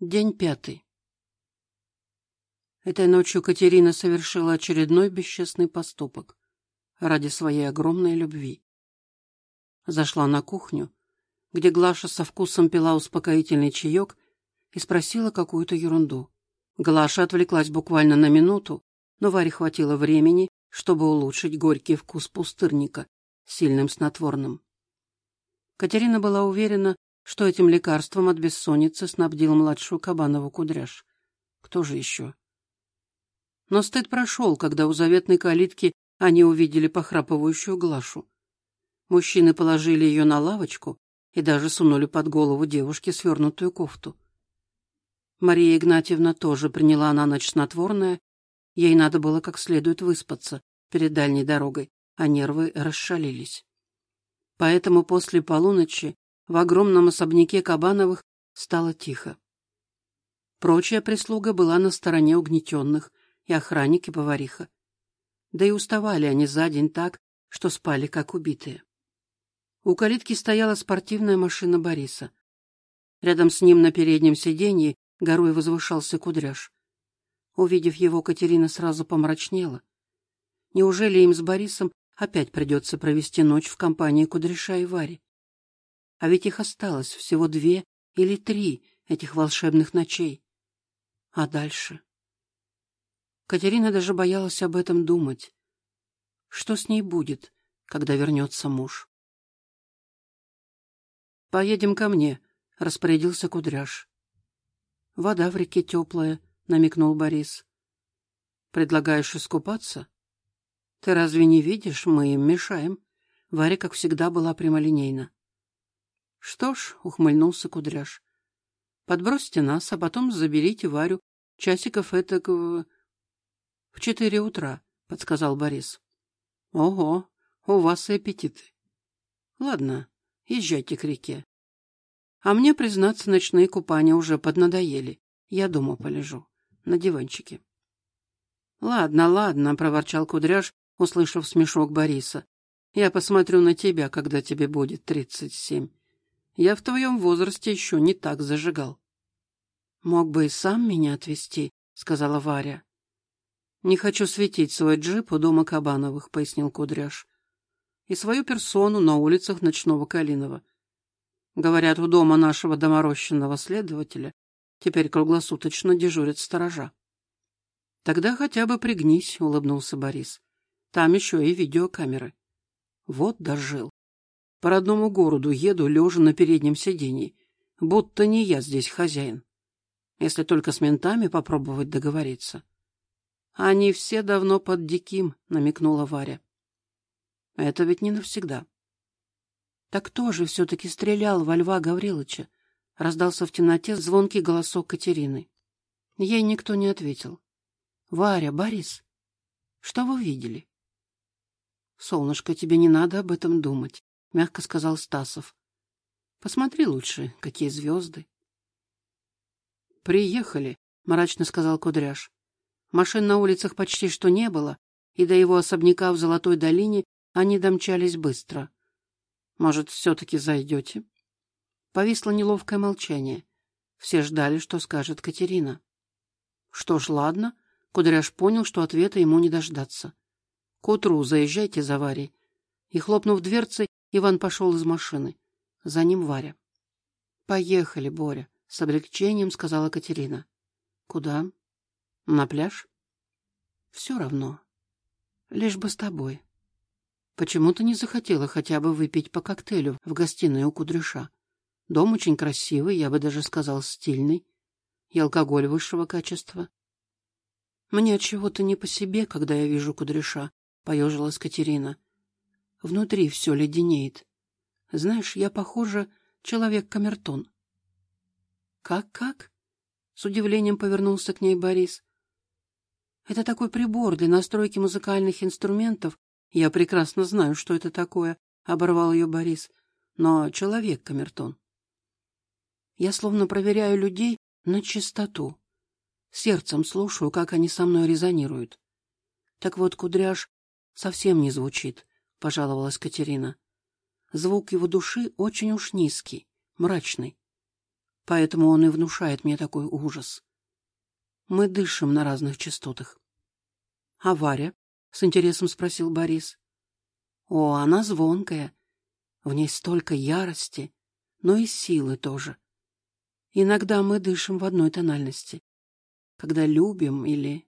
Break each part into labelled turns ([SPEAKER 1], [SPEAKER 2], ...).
[SPEAKER 1] День пятый. Этой ночью Катерина совершила очередной бесчестный поступок ради своей огромной любви. Зашла на кухню, где Глаша со вкусом пила успокоительный чаек и спросила какую-то ерунду. Глаша отвлеклась буквально на минуту, но Варе хватило времени, чтобы улучшить горький вкус пустырника сильным снотворным. Катерина была уверена, что этим лекарством от бессонницы снабдил младшую Кабанову кудряш. Кто же еще? Но стыд прошел, когда у заветной калитки они увидели похрапывающую Глашу. Мужчины положили ее на лавочку и даже сунули под голову девушке свернутую кофту. Мария Игнатьевна тоже приняла на ночь снотворное. Ей надо было как следует выспаться перед дальней дорогой, а нервы расшалились. Поэтому после полуночи в огромном особняке Кабановых стало тихо. Прочая прислуга была на стороне угнетенных, и охранник, и повариха. Да и уставали они за день так, что спали как убитые. У калитки стояла спортивная машина Бориса. Рядом с ним на переднем сиденье горой возвышался кудряш. Увидев его, Катерина сразу помрачнела. Неужели им с Борисом опять придется провести ночь в компании Кудряша и Вари? А ведь их осталось всего две или три этих волшебных ночей. А дальше? Катерина даже боялась об этом думать. Что с ней будет, когда вернется муж? «Поедем ко мне», — распорядился Кудряш. «Вода в реке теплая», — намекнул Борис. «Предлагаешь искупаться?» «Ты разве не видишь, мы им мешаем?» Варя, как всегда, была прямолинейна. Что ж, ухмыльнулся Кудряш. Подбросьте нас, а потом заберите Варю. Часиков это в... в четыре утра, подсказал Борис. Ого, у вас и аппетиты. Ладно, езжайте к реке. А мне, признаться, ночные купания уже поднадоели. Я дома полежу, на диванчике. Ладно, ладно, проворчал Кудряш, услышав смешок Бориса. Я посмотрю на тебя, когда тебе будет тридцать семь. Я в твоем возрасте еще не так зажигал. Мог бы и сам меня отвезти, сказала Варя. Не хочу светить свой джип у дома Кабановых, пояснил Кудряш. И свою персону на улицах ночного Калинова. Говорят, у дома нашего доморощенного следователя теперь круглосуточно дежурят сторожа. Тогда хотя бы пригнись, улыбнулся Борис. Там еще и видеокамеры. Вот дожил. По родному городу еду, лежа на переднем сиденье, будто не я здесь хозяин. Если только с ментами попробовать договориться. Они все давно под диким, намекнула Варя. Это ведь не навсегда. Так кто же все-таки стрелял во Льва Гавриловича? Раздался в темноте звонкий голосок Катерины. Ей никто не ответил. Варя, Борис, что вы видели? Солнышко, тебе не надо об этом думать мягко сказал Стасов. Посмотри лучше, какие звезды. Приехали, мрачно сказал Кудряш. Машин на улицах почти что не было, и до его особняка в Золотой долине они домчались быстро. Может, все-таки зайдете? Повисло неловкое молчание. Все ждали, что скажет Катерина. Что ж, ладно. Кудряш понял, что ответа ему не дождаться. К утру заезжайте за Варей. И, хлопнув дверцей, Иван пошел из машины. За ним Варя. «Поехали, Боря», — с облегчением сказала Катерина. «Куда? На пляж?» «Все равно. Лишь бы с тобой». Почему ты не захотела хотя бы выпить по коктейлю в гостиной у Кудряша? Дом очень красивый, я бы даже сказал, стильный. И алкоголь высшего качества. Мне от чего-то не по себе, когда я вижу Кудряша, поежилась Катерина. Внутри все леденеет. Знаешь, я, похоже, человек-камертон. Как-как? С удивлением повернулся к ней Борис. Это такой прибор для настройки музыкальных инструментов. Я прекрасно знаю, что это такое, оборвал ее Борис. Но человек-камертон. Я словно проверяю людей на чистоту. Сердцем слушаю, как они со мной резонируют. Так вот, кудряш совсем не звучит. — пожаловалась Катерина. Звук его души очень уж низкий, мрачный. Поэтому он и внушает мне такой ужас. Мы дышим на разных частотах. — А с интересом спросил Борис. — О, она звонкая. В ней столько ярости, но и силы тоже. Иногда мы дышим в одной тональности. Когда любим или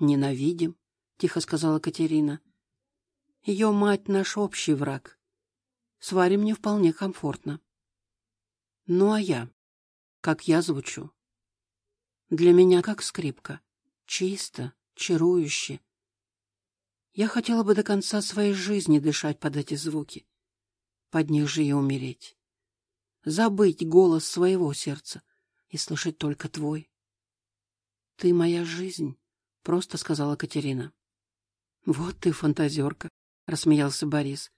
[SPEAKER 1] ненавидим, — тихо сказала Катерина. Ее мать — наш общий враг. С Варей мне вполне комфортно. Ну а я? Как я звучу? Для меня как скрипка. Чисто, чарующе. Я хотела бы до конца своей жизни дышать под эти звуки. Под них же и умереть. Забыть голос своего сердца и слышать только твой. Ты моя жизнь, — просто сказала Катерина. Вот ты фантазерка, — рассмеялся Борис.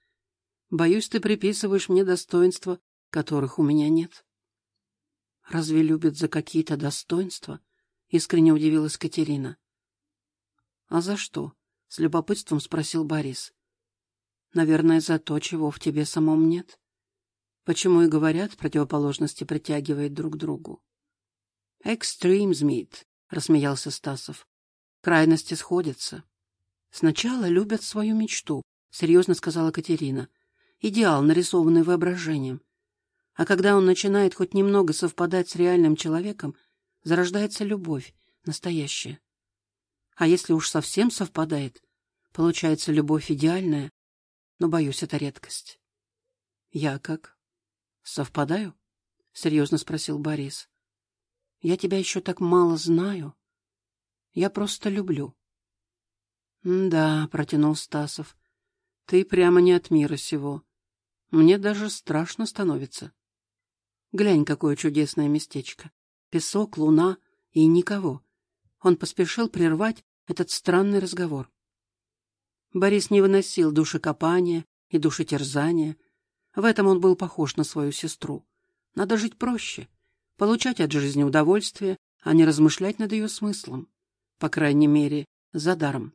[SPEAKER 1] Боюсь, ты приписываешь мне достоинства, которых у меня нет. Разве любят за какие-то достоинства? Искренне удивилась Катерина. А за что? С любопытством спросил Борис. Наверное, за то, чего в тебе самом нет. Почему и говорят, противоположности притягивают друг к другу. Extremes meet, рассмеялся Стасов. Крайности сходятся. Сначала любят свою мечту, серьезно сказала Катерина. Идеал, нарисованный воображением. А когда он начинает хоть немного совпадать с реальным человеком, зарождается любовь, настоящая. А если уж совсем совпадает, получается любовь идеальная, но, боюсь, это редкость. — Я как? Совпадаю? — серьезно спросил Борис. — Я тебя еще так мало знаю. Я просто люблю. — Да, — протянул Стасов, — ты прямо не от мира сего. Мне даже страшно становится. Глянь, какое чудесное местечко. Песок, луна и никого. Он поспешил прервать этот странный разговор. Борис не выносил душекопания и душетерзания. В этом он был похож на свою сестру. Надо жить проще, получать от жизни удовольствие, а не размышлять над ее смыслом. По крайней мере, за даром.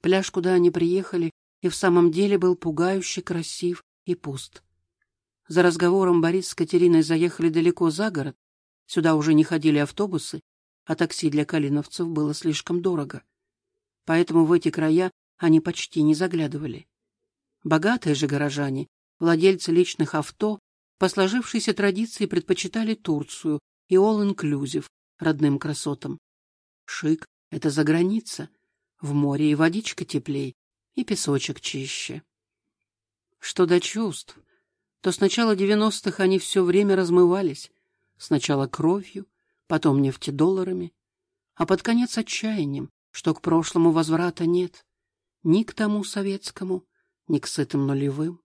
[SPEAKER 1] Пляж, куда они приехали, и в самом деле был пугающе красив и пуст. За разговором Борис с Катериной заехали далеко за город. Сюда уже не ходили автобусы, а такси для калиновцев было слишком дорого. Поэтому в эти края они почти не заглядывали. Богатые же горожане, владельцы личных авто, по сложившейся традиции предпочитали Турцию и all-inclusive родным красотам. Шик — это за граница. В море и водичка теплей, и песочек чище. Что до чувств, то с начала девяностых они все время размывались. Сначала кровью, потом нефтедолларами, а под конец отчаянием, что к прошлому возврата нет. Ни к тому советскому, ни к сытым нулевым.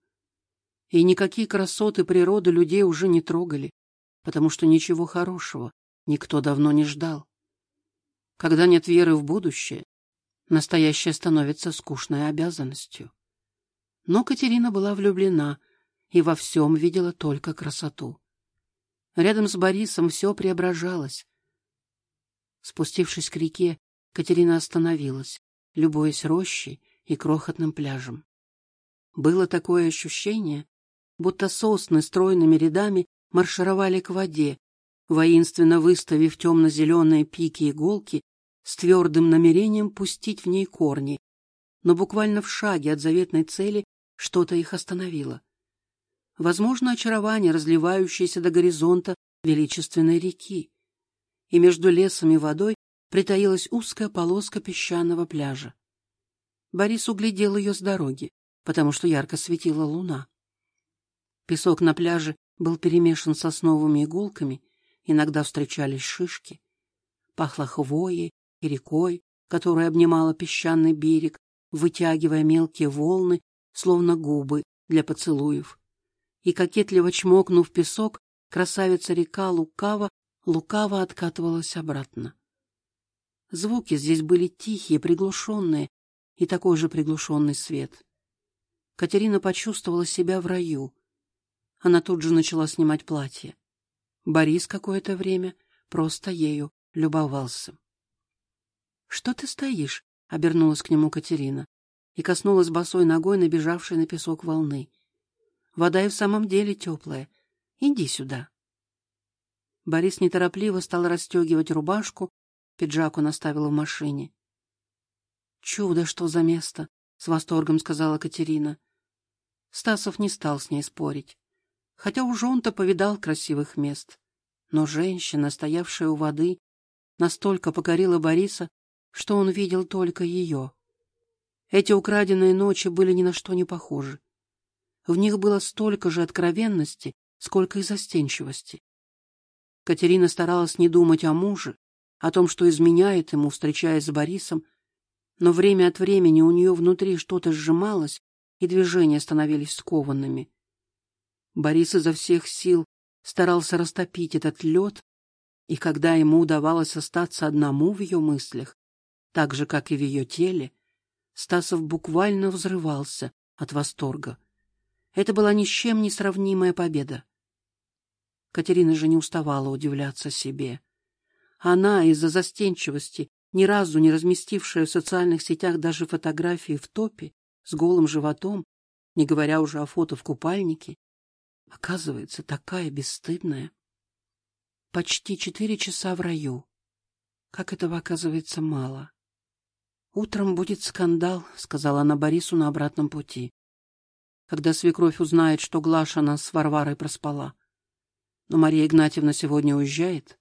[SPEAKER 1] И никакие красоты природы людей уже не трогали, потому что ничего хорошего никто давно не ждал. Когда нет веры в будущее, настоящее становится скучной обязанностью. Но Катерина была влюблена — и во всем видела только красоту. Рядом с Борисом все преображалось. Спустившись к реке, Катерина остановилась, любуясь рощей и крохотным пляжем. Было такое ощущение, будто сосны стройными рядами маршировали к воде, воинственно выставив темно-зеленые пики иголки с твердым намерением пустить в ней корни. Но буквально в шаге от заветной цели что-то их остановило возможно очарование, разливающееся до горизонта величественной реки. И между лесом и водой притаилась узкая полоска песчаного пляжа. Борис углядел ее с дороги, потому что ярко светила луна. Песок на пляже был перемешан сосновыми иголками, иногда встречались шишки. Пахло хвоей и рекой, которая обнимала песчаный берег, вытягивая мелкие волны, словно губы для поцелуев и, кокетливо чмокнув песок, красавица-река лукаво, лукаво откатывалась обратно. Звуки здесь были тихие, приглушенные, и такой же приглушенный свет. Катерина почувствовала себя в раю. Она тут же начала снимать платье. Борис какое-то время просто ею любовался. — Что ты стоишь? — обернулась к нему Катерина и коснулась босой ногой набежавшей на песок волны. Вода и в самом деле теплая. Иди сюда. Борис неторопливо стал расстегивать рубашку, пиджак он оставил в машине. «Чудо, что за место!» — с восторгом сказала Катерина. Стасов не стал с ней спорить, хотя уж он-то повидал красивых мест. Но женщина, стоявшая у воды, настолько покорила Бориса, что он видел только ее. Эти украденные ночи были ни на что не похожи. В них было столько же откровенности, сколько и застенчивости. Катерина старалась не думать о муже, о том, что изменяет ему, встречаясь с Борисом, но время от времени у нее внутри что-то сжималось, и движения становились скованными. Борис изо всех сил старался растопить этот лед, и когда ему удавалось остаться одному в ее мыслях, так же, как и в ее теле, Стасов буквально взрывался от восторга. Это была ни с чем не сравнимая победа. Катерина же не уставала удивляться себе. Она из-за застенчивости, ни разу не разместившая в социальных сетях даже фотографии в топе, с голым животом, не говоря уже о фото в купальнике, оказывается такая бесстыдная. Почти четыре часа в раю. Как этого оказывается мало. Утром будет скандал, сказала она Борису на обратном пути. Когда свекровь узнает, что Глаша нас с Варварой проспала. Но Мария Игнатьевна сегодня уезжает.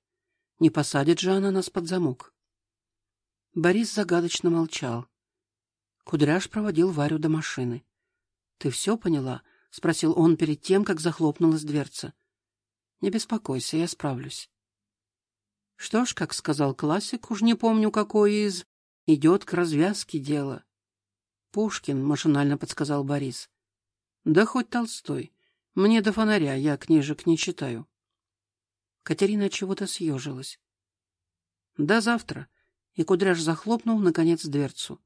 [SPEAKER 1] Не посадит же она нас под замок. Борис загадочно молчал. Кудряш проводил Варю до машины. Ты все поняла? спросил он перед тем, как захлопнулась дверца. Не беспокойся, я справлюсь. Что ж, как сказал классик, уж не помню какой из, идет к развязке дело. Пушкин машинально подсказал Борис. Да хоть Толстой. Мне до фонаря, я книжек не читаю. Катерина чего-то съежилась. До завтра. И Кудряш захлопнул наконец дверцу.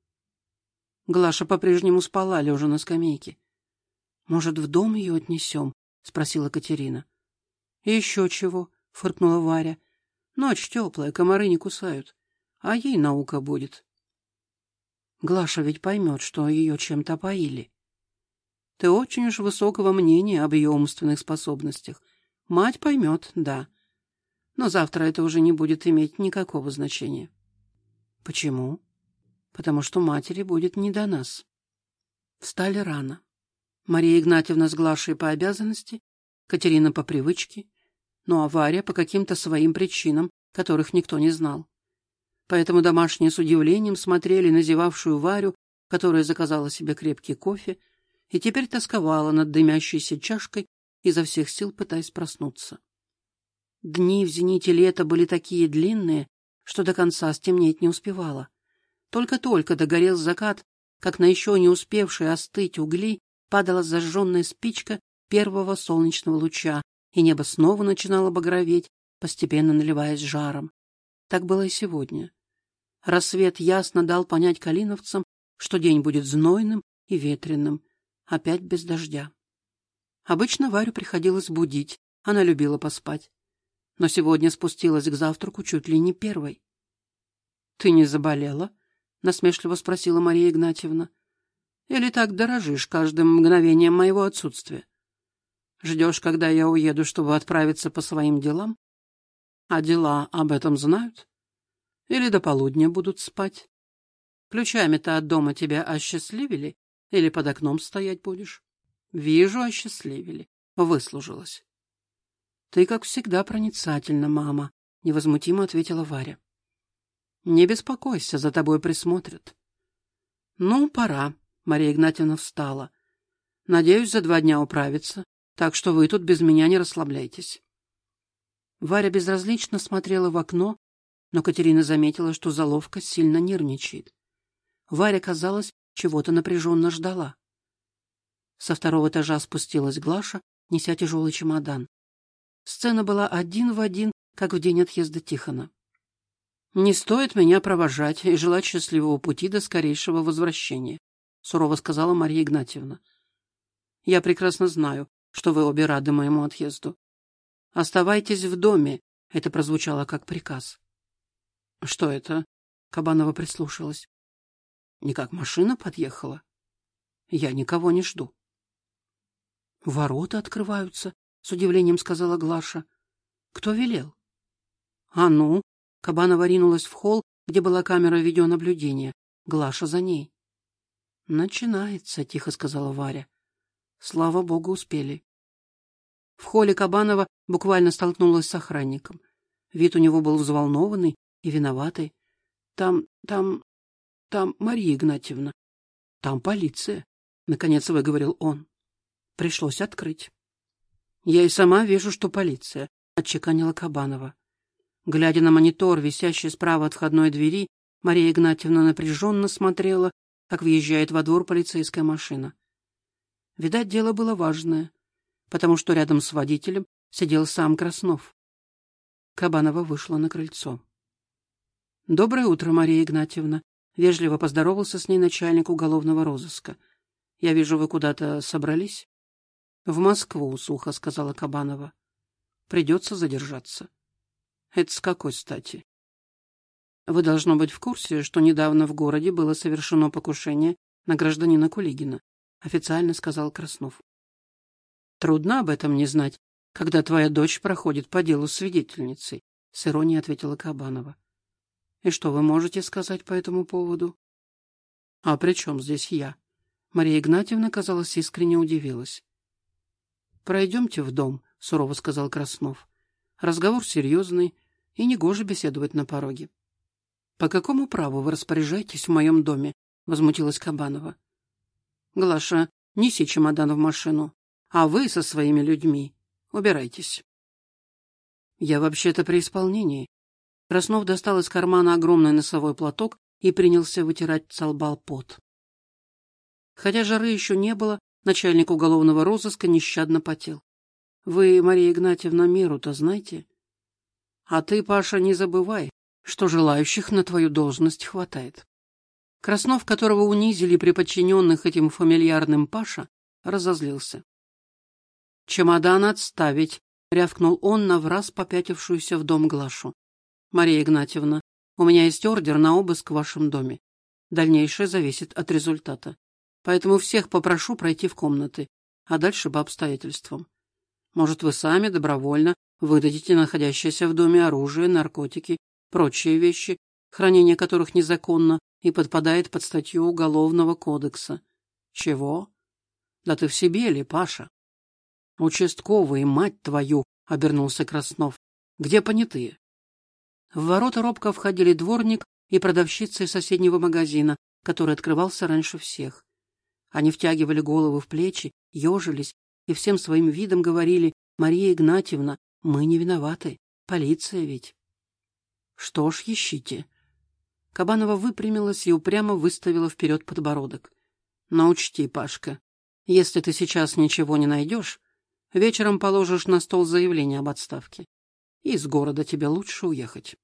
[SPEAKER 1] Глаша по-прежнему спала, лежа на скамейке. Может, в дом ее отнесем? — спросила Катерина. — Еще чего, — фыркнула Варя. — Ночь теплая, комары не кусают. А ей наука будет. Глаша ведь поймет, что ее чем-то поили. Ты очень уж высокого мнения об ее умственных способностях. Мать поймет, да но завтра это уже не будет иметь никакого значения. Почему? Потому что матери будет не до нас. Встали рано. Мария Игнатьевна с Глашей по обязанности, Катерина по привычке, ну а Варя по каким-то своим причинам, которых никто не знал. Поэтому домашние с удивлением смотрели на зевавшую Варю, которая заказала себе крепкий кофе и теперь тосковала над дымящейся чашкой, изо всех сил пытаясь проснуться. Дни в зените лета были такие длинные, что до конца стемнеть не успевало. Только-только догорел закат, как на еще не успевшие остыть угли падала зажженная спичка первого солнечного луча, и небо снова начинало багроветь, постепенно наливаясь жаром. Так было и сегодня. Рассвет ясно дал понять калиновцам, что день будет знойным и ветреным, опять без дождя. Обычно Варю приходилось будить, она любила поспать но сегодня спустилась к завтраку чуть ли не первой. — Ты не заболела? — насмешливо спросила Мария Игнатьевна. — Или так дорожишь каждым мгновением моего отсутствия? Ждешь, когда я уеду, чтобы отправиться по своим делам? А дела об этом знают? Или до полудня будут спать? Ключами-то от дома тебя осчастливили? Или под окном стоять будешь? Вижу, осчастливили. Выслужилась. Ты, как всегда, проницательна, мама, невозмутимо ответила Варя. Не беспокойся, за тобой присмотрят. Ну, пора. Мария Игнатьевна встала. Надеюсь, за два дня управиться, так что вы тут без меня не расслабляйтесь. Варя безразлично смотрела в окно, но Катерина заметила, что заловка сильно нервничает. Варя, казалось, чего-то напряженно ждала. Со второго этажа спустилась Глаша, неся тяжелый чемодан. Сцена была один в один, как в день отъезда Тихона. «Не стоит меня провожать и желать счастливого пути до скорейшего возвращения», — сурово сказала Мария Игнатьевна. «Я прекрасно знаю, что вы обе рады моему отъезду. Оставайтесь в доме», — это прозвучало как приказ. «Что это?» — Кабанова прислушалась. «Никак машина подъехала. Я никого не жду». «Ворота открываются», с удивлением сказала Глаша. Кто велел? А ну? Кабанова ринулась в холл, где была камера видеонаблюдения. Глаша за ней. «Начинается», — тихо сказала Варя. Слава богу, успели. В холле Кабанова буквально столкнулась с охранником. Вид у него был взволнованный и виноватый. «Там, там, там Мария Игнатьевна. Там полиция», — наконец выговорил он. Пришлось открыть. «Я и сама вижу, что полиция», — отчеканила Кабанова. Глядя на монитор, висящий справа от входной двери, Мария Игнатьевна напряженно смотрела, как въезжает во двор полицейская машина. Видать, дело было важное, потому что рядом с водителем сидел сам Краснов. Кабанова вышла на крыльцо. «Доброе утро, Мария Игнатьевна», — вежливо поздоровался с ней начальник уголовного розыска. «Я вижу, вы куда-то собрались?» «В Москву», — сухо сказала Кабанова. «Придется задержаться». Это с какой стати? Вы должно быть в курсе, что недавно в городе было совершено покушение на гражданина Кулигина, официально сказал Краснов. Трудно об этом не знать, когда твоя дочь проходит по делу свидетельницей, с иронией ответила Кабанова. И что вы можете сказать по этому поводу? А при чем здесь я? Мария Игнатьевна, казалось, искренне удивилась. Пройдемте в дом, сурово сказал Краснов. Разговор серьезный, и негоже беседовать на пороге. — По какому праву вы распоряжаетесь в моем доме? — возмутилась Кабанова. — Глаша, неси чемодан в машину, а вы со своими людьми убирайтесь. — Я вообще-то при исполнении. Краснов достал из кармана огромный носовой платок и принялся вытирать с пот. Хотя жары еще не было, начальник уголовного розыска нещадно потел. — Вы, Мария Игнатьевна, меру-то знаете? — а ты, Паша, не забывай, что желающих на твою должность хватает. Краснов, которого унизили при подчиненных этим фамильярным Паша, разозлился. «Чемодан отставить!» — рявкнул он на враз попятившуюся в дом Глашу. «Мария Игнатьевна, у меня есть ордер на обыск в вашем доме. Дальнейшее зависит от результата. Поэтому всех попрошу пройти в комнаты, а дальше по обстоятельствам. Может, вы сами добровольно выдадите находящееся в доме оружие, наркотики, прочие вещи, хранение которых незаконно и подпадает под статью Уголовного кодекса. Чего? Да ты в себе ли, Паша? Участковый, мать твою, обернулся Краснов. Где понятые? В ворота робко входили дворник и продавщица из соседнего магазина, который открывался раньше всех. Они втягивали головы в плечи, ежились и всем своим видом говорили «Мария Игнатьевна, мы не виноваты. Полиция ведь. Что ж, ищите. Кабанова выпрямилась и упрямо выставила вперед подбородок. Но учти, Пашка, если ты сейчас ничего не найдешь, вечером положишь на стол заявление об отставке. Из города тебе лучше уехать.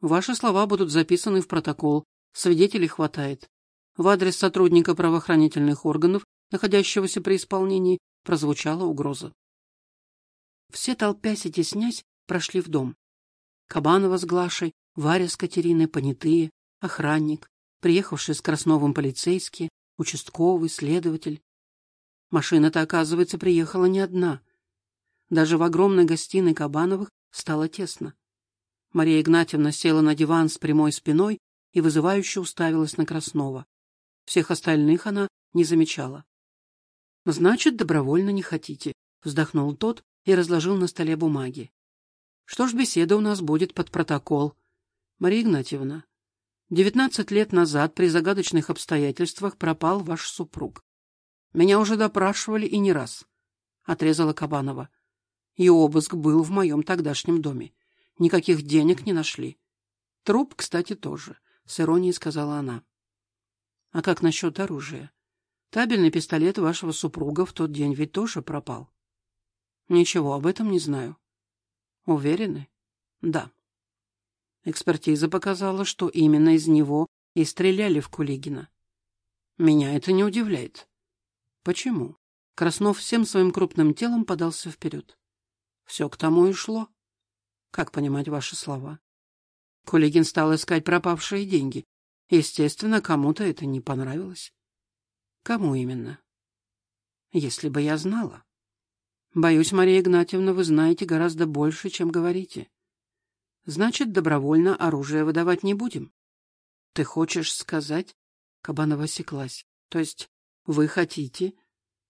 [SPEAKER 1] Ваши слова будут записаны в протокол, свидетелей хватает. В адрес сотрудника правоохранительных органов, находящегося при исполнении, прозвучала угроза. Все, толпясь и теснясь, прошли в дом. Кабанова с Глашей, Варя с Катериной, понятые, охранник, приехавший с Красновым полицейский, участковый, следователь. Машина-то, оказывается, приехала не одна. Даже в огромной гостиной Кабановых стало тесно. Мария Игнатьевна села на диван с прямой спиной и вызывающе уставилась на Краснова. Всех остальных она не замечала. «Значит, добровольно не хотите», — вздохнул тот и разложил на столе бумаги. Что ж, беседа у нас будет под протокол. Мария Игнатьевна, девятнадцать лет назад при загадочных обстоятельствах пропал ваш супруг. Меня уже допрашивали и не раз, — отрезала Кабанова. И обыск был в моем тогдашнем доме. Никаких денег не нашли. Труп, кстати, тоже, — с иронией сказала она. А как насчет оружия? Табельный пистолет вашего супруга в тот день ведь тоже пропал. Ничего об этом не знаю. Уверены? Да. Экспертиза показала, что именно из него и стреляли в Кулигина. Меня это не удивляет. Почему? Краснов всем своим крупным телом подался вперед. Все к тому и шло. Как понимать ваши слова? Кулигин стал искать пропавшие деньги. Естественно, кому-то это не понравилось. Кому именно? Если бы я знала. Боюсь, Мария Игнатьевна, вы знаете гораздо больше, чем говорите. Значит, добровольно оружие выдавать не будем. Ты хочешь сказать? Кабанова осеклась. То есть вы хотите?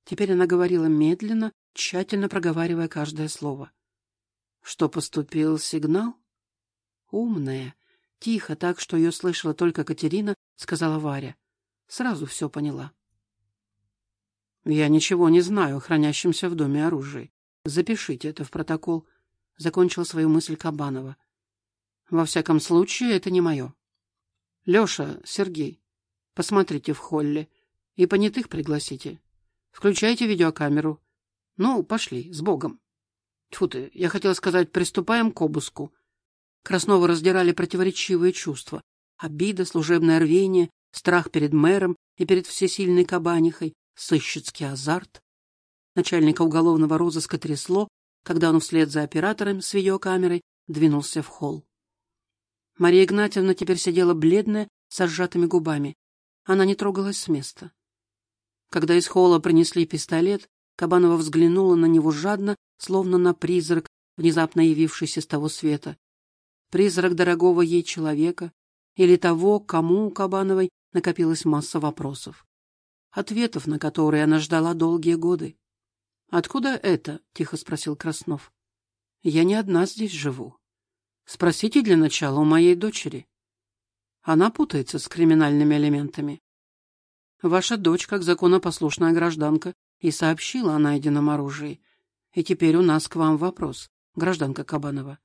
[SPEAKER 1] Теперь она говорила медленно, тщательно проговаривая каждое слово. Что поступил сигнал? Умная, тихо, так что ее слышала только Катерина, сказала Варя. Сразу все поняла. Я ничего не знаю о хранящемся в доме оружии. Запишите это в протокол, закончила свою мысль Кабанова. Во всяком случае, это не мое. Леша, Сергей, посмотрите в холле и понятых пригласите. Включайте видеокамеру. Ну, пошли, с Богом. Тьфу ты, я хотела сказать, приступаем к обыску. Краснова раздирали противоречивые чувства. Обида, служебное рвение, страх перед мэром и перед всесильной кабанихой, сыщицкий азарт. Начальника уголовного розыска трясло, когда он вслед за оператором с видеокамерой двинулся в холл. Мария Игнатьевна теперь сидела бледная, с сжатыми губами. Она не трогалась с места. Когда из холла принесли пистолет, Кабанова взглянула на него жадно, словно на призрак, внезапно явившийся с того света. Призрак дорогого ей человека или того, кому у Кабановой накопилась масса вопросов. Ответов, на которые она ждала долгие годы. «Откуда это?» — тихо спросил Краснов. «Я не одна здесь живу. Спросите для начала у моей дочери. Она путается с криминальными элементами. Ваша дочь, как законопослушная гражданка, и сообщила о найденном оружии. И теперь у нас к вам вопрос, гражданка Кабанова.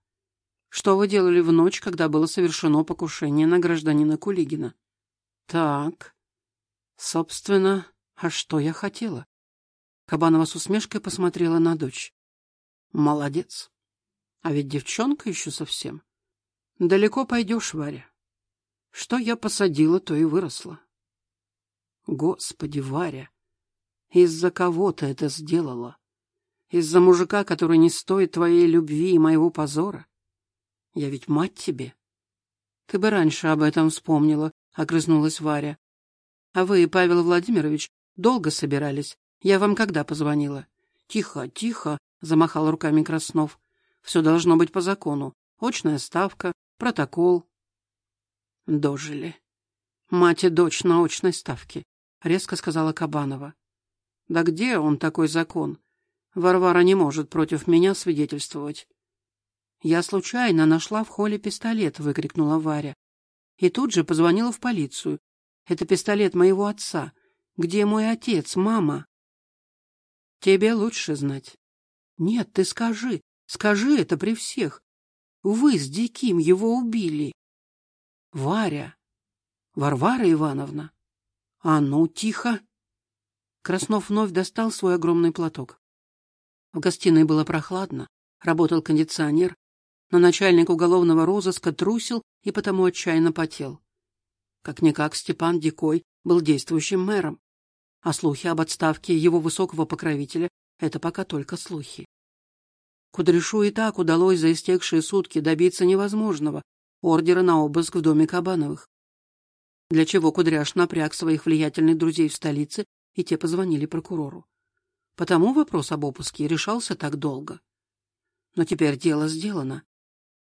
[SPEAKER 1] Что вы делали в ночь, когда было совершено покушение на гражданина Кулигина? Так. Собственно, а что я хотела? Кабанова с усмешкой посмотрела на дочь. Молодец. А ведь девчонка еще совсем. Далеко пойдешь, Варя. Что я посадила, то и выросла. Господи, Варя, из-за кого ты это сделала? Из-за мужика, который не стоит твоей любви и моего позора? Я ведь мать тебе. Ты бы раньше об этом вспомнила, — огрызнулась Варя. А вы, Павел Владимирович, долго собирались? Я вам когда позвонила? Тихо, тихо, — замахал руками Краснов. Все должно быть по закону. Очная ставка, протокол. Дожили. Мать и дочь на очной ставке, — резко сказала Кабанова. Да где он такой закон? Варвара не может против меня свидетельствовать. Я случайно нашла в холле пистолет, выкрикнула Варя. И тут же позвонила в полицию. Это пистолет моего отца. Где мой отец, мама? Тебе лучше знать. Нет, ты скажи, скажи это при всех. Вы с Диким его убили. Варя. Варвара Ивановна. А ну, тихо. Краснов вновь достал свой огромный платок. В гостиной было прохладно, работал кондиционер, но начальник уголовного розыска трусил и потому отчаянно потел. Как-никак Степан Дикой был действующим мэром, а слухи об отставке его высокого покровителя — это пока только слухи. Кудряшу и так удалось за истекшие сутки добиться невозможного — ордера на обыск в доме Кабановых. Для чего Кудряш напряг своих влиятельных друзей в столице и те позвонили прокурору. Потому вопрос об опуске решался так долго. Но теперь дело сделано.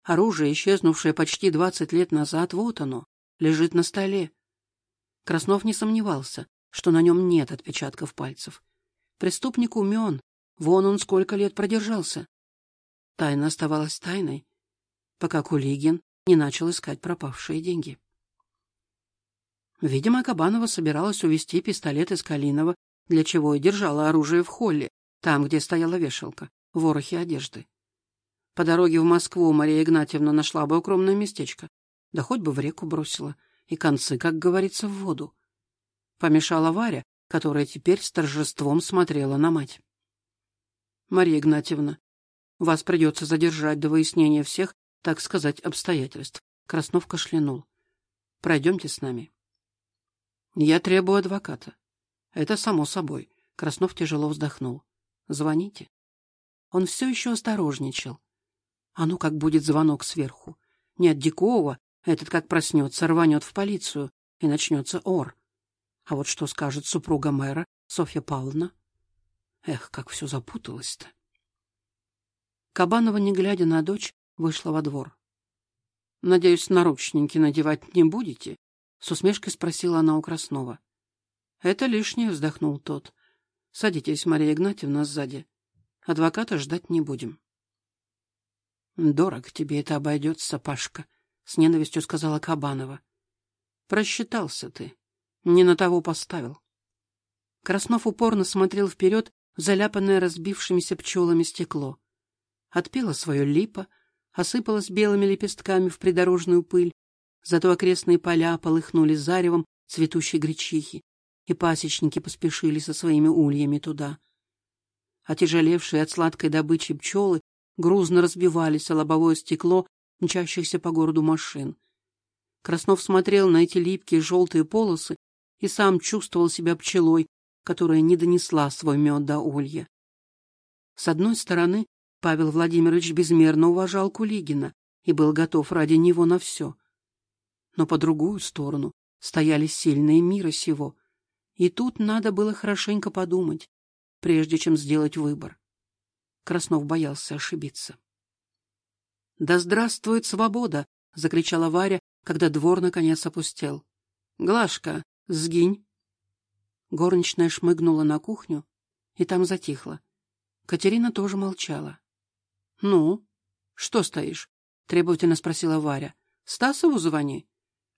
[SPEAKER 1] Оружие, исчезнувшее почти двадцать лет назад, вот оно, лежит на столе. Краснов не сомневался, что на нем нет отпечатков пальцев. Преступник умен, вон он сколько лет продержался. Тайна оставалась тайной, пока Кулигин не начал искать пропавшие деньги. Видимо, Кабанова собиралась увезти пистолет из Калинова, для чего и держала оружие в холле, там, где стояла вешалка, в ворохе одежды. По дороге в Москву Мария Игнатьевна нашла бы укромное местечко, да хоть бы в реку бросила, и концы, как говорится, в воду. Помешала Варя, которая теперь с торжеством смотрела на мать. — Мария Игнатьевна, вас придется задержать до выяснения всех, так сказать, обстоятельств. Краснов кашлянул. — Пройдемте с нами. — я требую адвоката. Это само собой. Краснов тяжело вздохнул. Звоните. Он все еще осторожничал. А ну как будет звонок сверху. Не от Дикова, этот как проснется, рванет в полицию, и начнется ор. А вот что скажет супруга мэра, Софья Павловна? Эх, как все запуталось-то. Кабанова, не глядя на дочь, вышла во двор. Надеюсь, наручники надевать не будете? С усмешкой спросила она у Краснова. Это лишнее, вздохнул тот. Садитесь, Мария Игнатьевна, сзади. Адвоката ждать не будем. Дорого тебе это обойдется, Пашка, с ненавистью сказала Кабанова. Просчитался ты. Не на того поставил. Краснов упорно смотрел вперед в заляпанное разбившимися пчелами стекло. Отпела свое липа, осыпалась белыми лепестками в придорожную пыль, зато окрестные поля полыхнули заревом цветущей гречихи, и пасечники поспешили со своими ульями туда. Отяжелевшие от сладкой добычи пчелы грузно разбивались о лобовое стекло мчащихся по городу машин. Краснов смотрел на эти липкие желтые полосы и сам чувствовал себя пчелой, которая не донесла свой мед до улья. С одной стороны, Павел Владимирович безмерно уважал Кулигина и был готов ради него на все. Но по другую сторону стояли сильные мира сего, и тут надо было хорошенько подумать, прежде чем сделать выбор. Краснов боялся ошибиться. «Да здравствует свобода!» — закричала Варя, когда двор наконец опустел. «Глашка, сгинь!» Горничная шмыгнула на кухню, и там затихла. Катерина тоже молчала. «Ну, что стоишь?» — требовательно спросила Варя. «Стасову звони.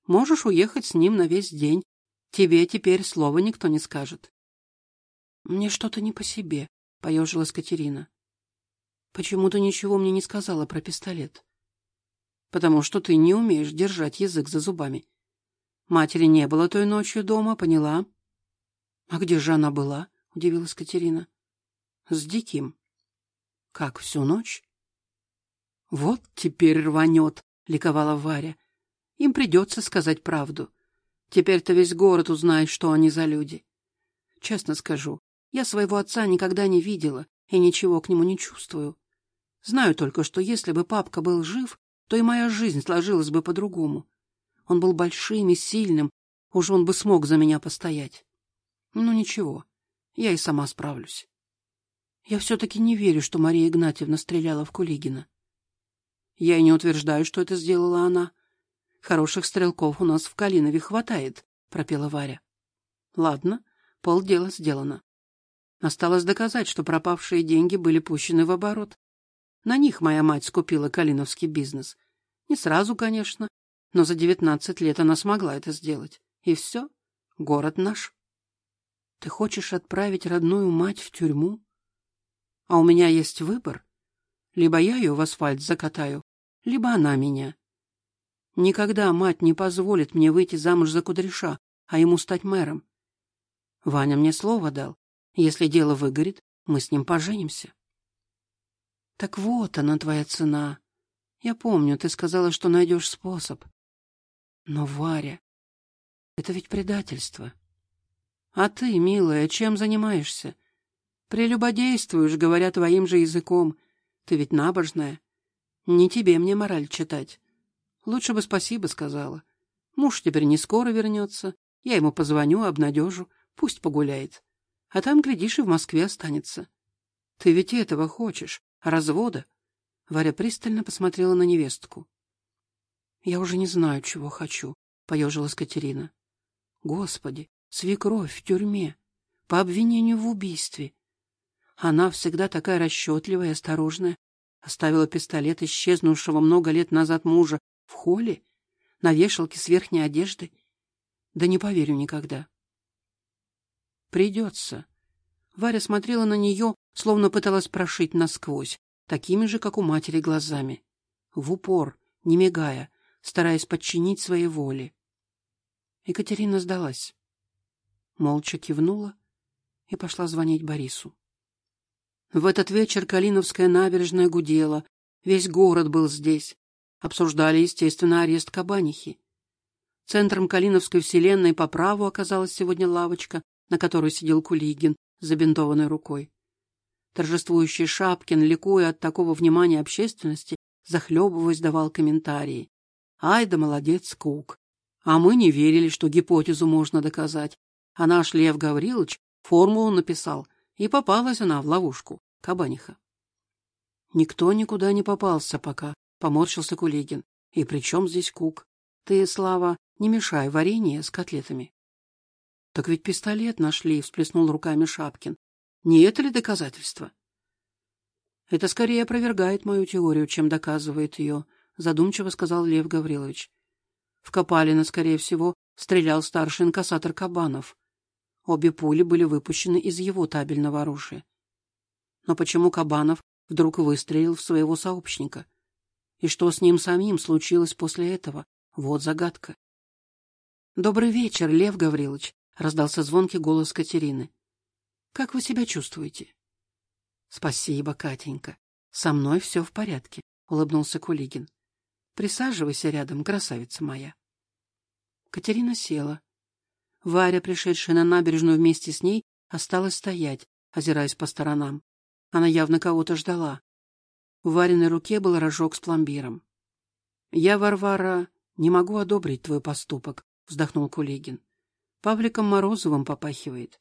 [SPEAKER 1] Можешь уехать с ним на весь день. Тебе теперь слова никто не скажет». «Мне что-то не по себе», — поежилась Катерина. «Почему ты ничего мне не сказала про пистолет?» потому что ты не умеешь держать язык за зубами. Матери не было той ночью дома, поняла? — А где же она была? — удивилась Катерина. — С Диким. — Как, всю ночь? — Вот теперь рванет, — ликовала Варя. — Им придется сказать правду. Теперь-то весь город узнает, что они за люди. Честно скажу, я своего отца никогда не видела и ничего к нему не чувствую. Знаю только, что если бы папка был жив, то и моя жизнь сложилась бы по-другому. Он был большим и сильным, уж он бы смог за меня постоять. Ну ничего, я и сама справлюсь. Я все-таки не верю, что Мария Игнатьевна стреляла в Кулигина. Я и не утверждаю, что это сделала она. Хороших стрелков у нас в Калинове хватает, — пропела Варя. Ладно, полдела сделано. Осталось доказать, что пропавшие деньги были пущены в оборот. На них моя мать скупила калиновский бизнес. Не сразу, конечно, но за девятнадцать лет она смогла это сделать. И все, город наш. Ты хочешь отправить родную мать в тюрьму? А у меня есть выбор. Либо я ее в асфальт закатаю, либо она меня. Никогда мать не позволит мне выйти замуж за кудряша, а ему стать мэром. Ваня мне слово дал. Если дело выгорит, мы с ним поженимся. Так вот она, твоя цена. Я помню, ты сказала, что найдешь способ. Но, Варя, это ведь предательство. А ты, милая, чем занимаешься? Прелюбодействуешь, говоря твоим же языком. Ты ведь набожная. Не тебе мне мораль читать. Лучше бы спасибо сказала. Муж теперь не скоро вернется. Я ему позвоню, обнадежу. Пусть погуляет. А там, глядишь, и в Москве останется. Ты ведь этого хочешь. Развода? Варя пристально посмотрела на невестку. Я уже не знаю, чего хочу, поежилась Катерина. Господи, свекровь в тюрьме по обвинению в убийстве. Она всегда такая расчетливая и осторожная. Оставила пистолет исчезнувшего много лет назад мужа в холле, на вешалке с верхней одеждой. Да не поверю никогда. Придется. Варя смотрела на нее словно пыталась прошить насквозь, такими же, как у матери, глазами. В упор, не мигая, стараясь подчинить своей воле. Екатерина сдалась. Молча кивнула и пошла звонить Борису. В этот вечер Калиновская набережная гудела, весь город был здесь. Обсуждали, естественно, арест Кабанихи. Центром Калиновской вселенной по праву оказалась сегодня лавочка, на которой сидел Кулигин с забинтованной рукой. Торжествующий Шапкин, ликуя от такого внимания общественности, захлебываясь, давал комментарии. «Ай да молодец, Кук! А мы не верили, что гипотезу можно доказать. А наш Лев Гаврилович формулу написал, и попалась она в ловушку, кабаниха». «Никто никуда не попался пока», — поморщился Кулигин. И при чем здесь Кук? Ты, Слава, не мешай варенье с котлетами. Так ведь пистолет нашли, всплеснул руками Шапкин. Не это ли доказательство? Это скорее опровергает мою теорию, чем доказывает ее, задумчиво сказал Лев Гаврилович. В Копалино, скорее всего, стрелял старший инкассатор Кабанов. Обе пули были выпущены из его табельного оружия. Но почему Кабанов вдруг выстрелил в своего сообщника? И что с ним самим случилось после этого? Вот загадка. «Добрый вечер, Лев Гаврилович», — раздался звонкий голос Катерины. «Как вы себя чувствуете?» «Спасибо, Катенька. Со мной все в порядке», — улыбнулся Кулигин. «Присаживайся рядом, красавица моя». Катерина села. Варя, пришедшая на набережную вместе с ней, осталась стоять, озираясь по сторонам. Она явно кого-то ждала. В Вариной руке был рожок с пломбиром. — Я, Варвара, не могу одобрить твой поступок, — вздохнул Кулигин. — Павликом Морозовым попахивает.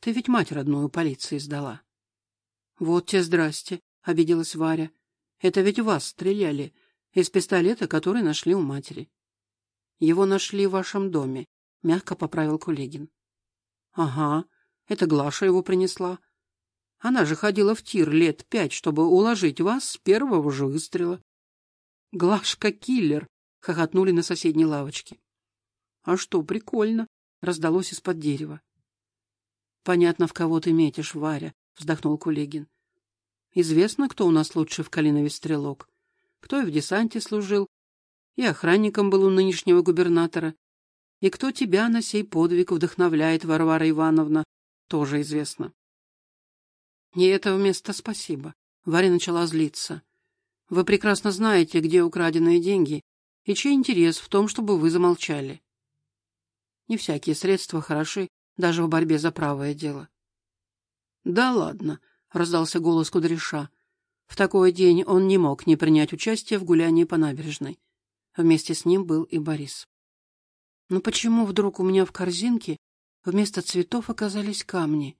[SPEAKER 1] Ты ведь мать родную полиции сдала. — Вот те здрасте, — обиделась Варя. — Это ведь вас стреляли из пистолета, который нашли у матери. — Его нашли в вашем доме, — мягко поправил Кулигин. — Ага, это Глаша его принесла. Она же ходила в тир лет пять, чтобы уложить вас с первого же выстрела. — Глашка киллер! — хохотнули на соседней лавочке. — А что, прикольно! — раздалось из-под дерева. — Понятно, в кого ты метишь, Варя, — вздохнул Кулигин. — Известно, кто у нас лучший в Калинове стрелок, кто и в десанте служил, и охранником был у нынешнего губернатора, и кто тебя на сей подвиг вдохновляет, Варвара Ивановна, тоже известно. И это вместо спасибо. Варя начала злиться. Вы прекрасно знаете, где украденные деньги, и чей интерес в том, чтобы вы замолчали. Не всякие средства хороши, даже в борьбе за правое дело. — Да ладно, — раздался голос Кудряша. В такой день он не мог не принять участие в гулянии по набережной. Вместе с ним был и Борис. Но почему вдруг у меня в корзинке вместо цветов оказались камни?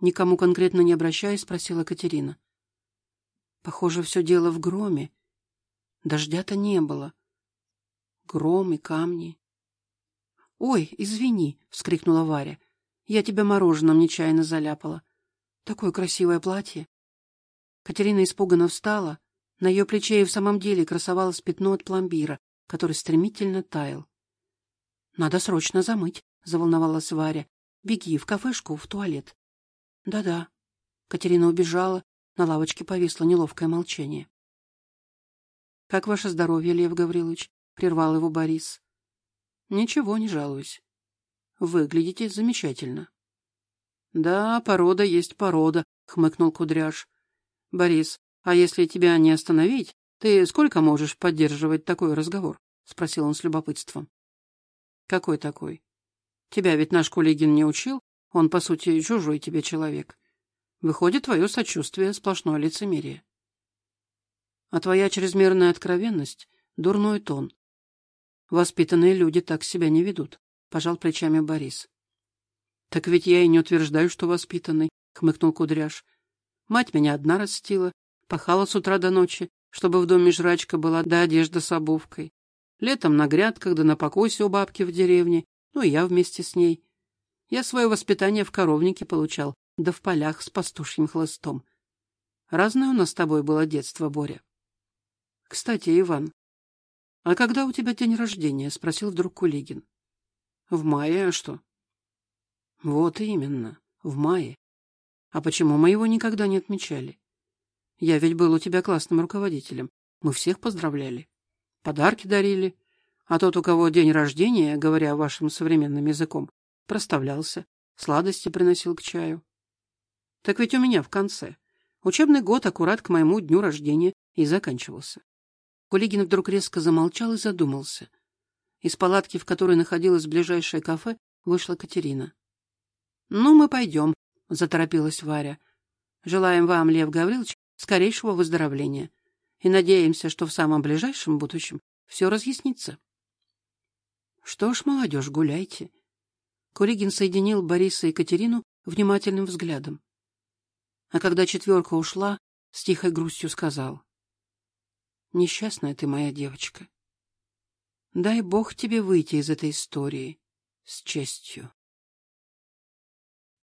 [SPEAKER 1] Никому конкретно не обращаясь, спросила Катерина. Похоже, все дело в громе. Дождя-то не было. Гром и камни. «Ой, извини!» — вскрикнула Варя. «Я тебя мороженым нечаянно заляпала. Такое красивое платье!» Катерина испуганно встала. На ее плече и в самом деле красовалось пятно от пломбира, который стремительно таял. Надо срочно замыть, заволновалась Варя. Беги в кафешку, в туалет. Да-да. Катерина убежала, на лавочке повисло неловкое молчание. Как ваше здоровье, Лев Гаврилович? прервал его Борис. Ничего, не жалуюсь. Выглядите замечательно. Да, порода есть порода, хмыкнул Кудряш. Борис, а если тебя не остановить, ты сколько можешь поддерживать такой разговор? спросил он с любопытством. Какой такой? Тебя ведь наш Кулигин не учил, он, по сути, чужой тебе человек. Выходит, твое сочувствие — сплошное лицемерие. А твоя чрезмерная откровенность — дурной тон. Воспитанные люди так себя не ведут, — пожал плечами Борис. — Так ведь я и не утверждаю, что воспитанный, — хмыкнул Кудряш. Мать меня одна растила, пахала с утра до ночи, чтобы в доме жрачка была да одежда с обувкой. Летом на грядках, да на покосе у бабки в деревне, ну и я вместе с ней. Я свое воспитание в коровнике получал, да в полях с пастушьим хлыстом. Разное у нас с тобой было детство, Боря. Кстати, Иван, а когда у тебя день рождения? — спросил вдруг Кулигин. В мае, а что? Вот именно, в мае. А почему мы его никогда не отмечали? Я ведь был у тебя классным руководителем. Мы всех поздравляли подарки дарили, а тот, у кого день рождения, говоря вашим современным языком, проставлялся, сладости приносил к чаю. Так ведь у меня в конце. Учебный год аккурат к моему дню рождения и заканчивался. Кулигин вдруг резко замолчал и задумался. Из палатки, в которой находилось ближайшее кафе, вышла Катерина. — Ну, мы пойдем, — заторопилась Варя. — Желаем вам, Лев Гаврилович, скорейшего выздоровления и надеемся, что в самом ближайшем будущем все разъяснится. Что ж, молодежь, гуляйте. Куригин соединил Бориса и Катерину внимательным взглядом. А когда четверка ушла, с тихой грустью сказал. Несчастная ты моя девочка. Дай бог тебе выйти из этой истории с честью.